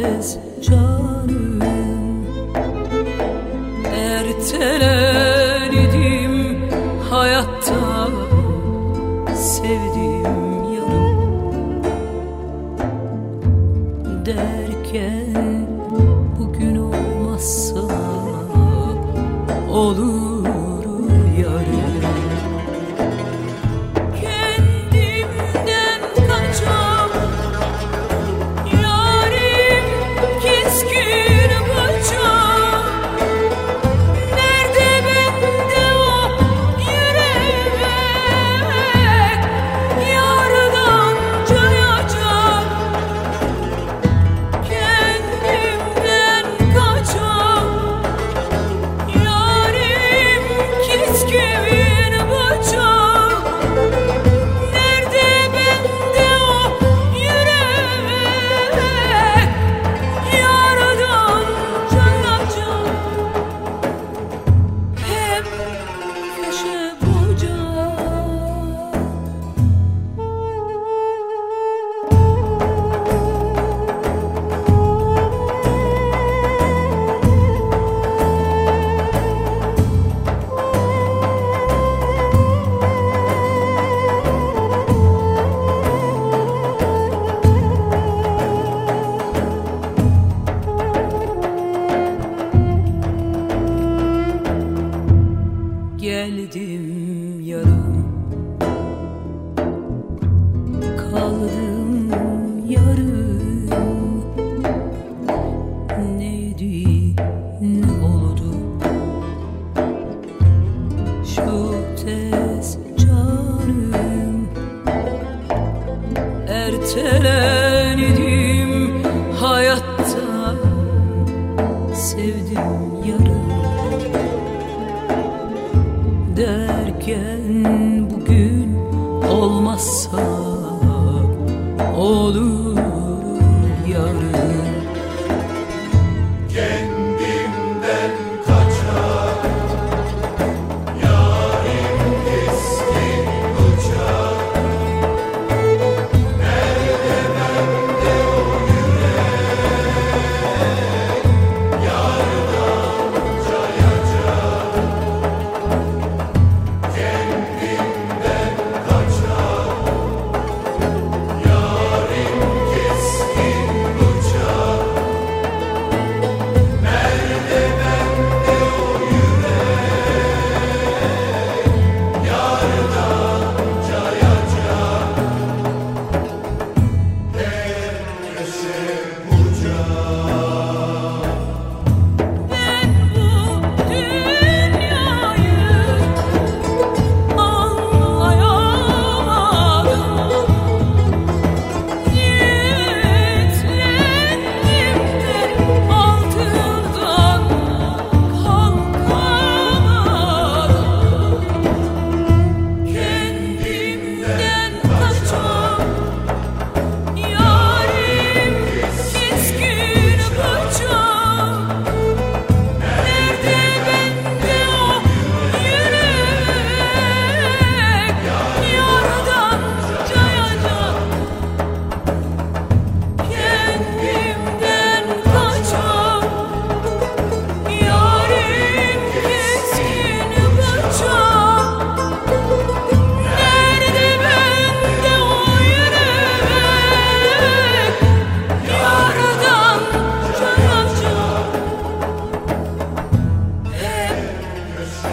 bitmez canım Ertelendim hayatta sevdiğim yarım der yarım Neydi ne oldu? Şu tez Ertelendim hayatta. Sevdim yarım derken bugün olmazsa olur yavrum.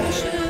Revolution.